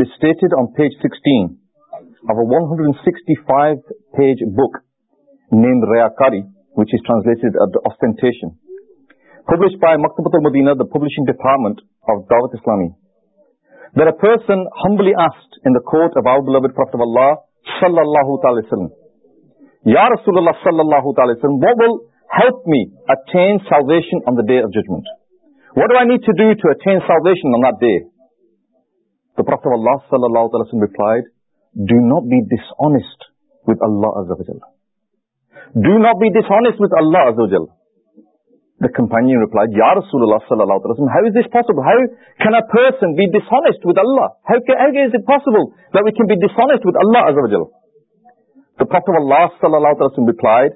It is stated on page 16 of a 165-page book named Riyakari, which is translated as Ostentation, published by Maktabat al-Madinah, the publishing department of Dawat Islami. That a person humbly asked in the court of our beloved Prophet of Allah, sallallahu alaihi wasallam, Ya Rasulullah sallallahu alaihi wasallam, what will help me attain salvation on the day of judgment? What do I need to do to attain salvation on that day? The Prophet of Allah sallallahu alayhi wa sallam replied, do not be dishonest with Allah azza wa jalla. Do not be dishonest with Allah azza wa jalla. The companion replied, Ya Rasulullah sallallahu alayhi wa sallam, how is this possible? How can a person be dishonest with Allah? How, can, how is it possible that we can be dishonest with Allah azza wa jalla? The Prophet of Allah sallallahu alayhi wa sallam replied,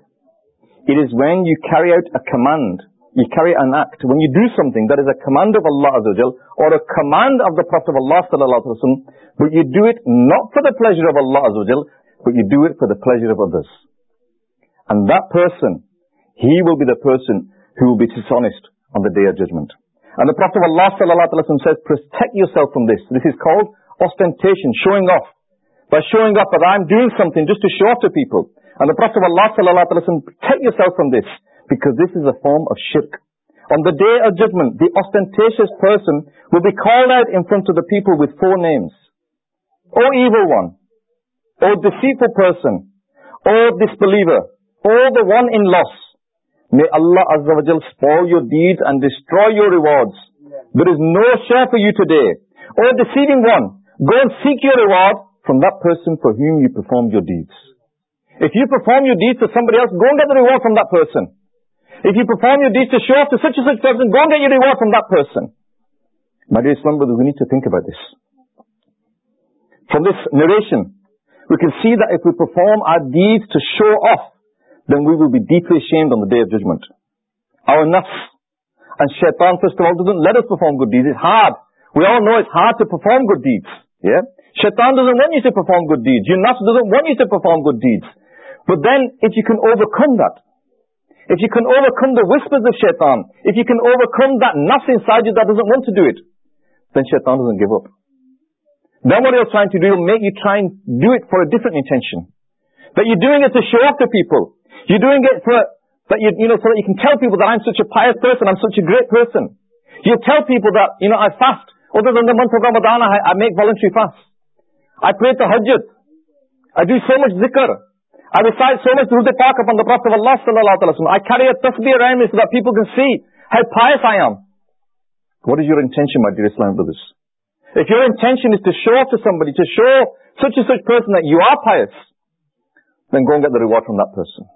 it is when you carry out a command you carry an act, when you do something that is a command of Allah Azzajal or a command of the Prophet of Allah Sallallahu Alaihi Wasallam, but you do it not for the pleasure of Allah Azzajal, but you do it for the pleasure of others. And that person, he will be the person who will be dishonest on the day of judgment. And the Prophet of Allah Sallallahu Alaihi Wasallam says, protect yourself from this. This is called ostentation, showing off. By showing off that I'm doing something just to show off to people. And the Prophet of Allah Sallallahu Alaihi Wasallam, protect yourself from this because this is a form of shirk. On the day of judgment, the ostentatious person will be called out in front of the people with four names. O evil one, O deceitful person, O disbeliever, O the one in loss. May Allah Azza wa Jal spoil your deeds and destroy your rewards. There is no share for you today. O deceiving one, go and seek your reward from that person for whom you performed your deeds. If you perform your deeds to somebody else, go and get the reward from that person. If you perform your deeds to show off to such and such person, go and get your reward from that person. My dear Islam brothers, we need to think about this. From this narration, we can see that if we perform our deeds to show off, then we will be deeply ashamed on the day of judgment. Our nafs and shaitan, first of all, doesn't let us perform good deeds. It's hard. We all know it's hard to perform good deeds. Yeah? Shaitan doesn't want you to perform good deeds. Your nafs doesn't want you to perform good deeds. But then, if you can overcome that, if you can overcome the whispers of shaitan, if you can overcome that nafs inside you that doesn't want to do it, then shaitan doesn't give up. Then what he'll trying to do, he'll make you try and do it for a different intention. That you're doing it to show off to people. You're doing it for, that you, you know, so that you can tell people that I'm such a pious person, I'm such a great person. You'll tell people that, you know, I fast. Other than the month of Ramadan, I, I make voluntary fast. I pray to Hajj. I do so much zikr. I recite so much Durud Pak upon the Prophet of Allah sallallahu alayhi wa. I carry a tasbih around me so that people can see how pious I am. What is your intention, my dear Islam brothers? If your intention is to show off to somebody, to show such and such person that you are pious, then go and get the reward from that person.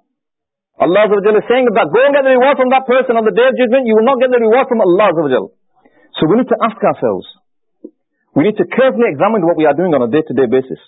Allah is saying that go and get the reward from that person on the day of judgment, you will not get the reward from Allah. So we need to ask ourselves, we need to carefully examine what we are doing on a day to day basis.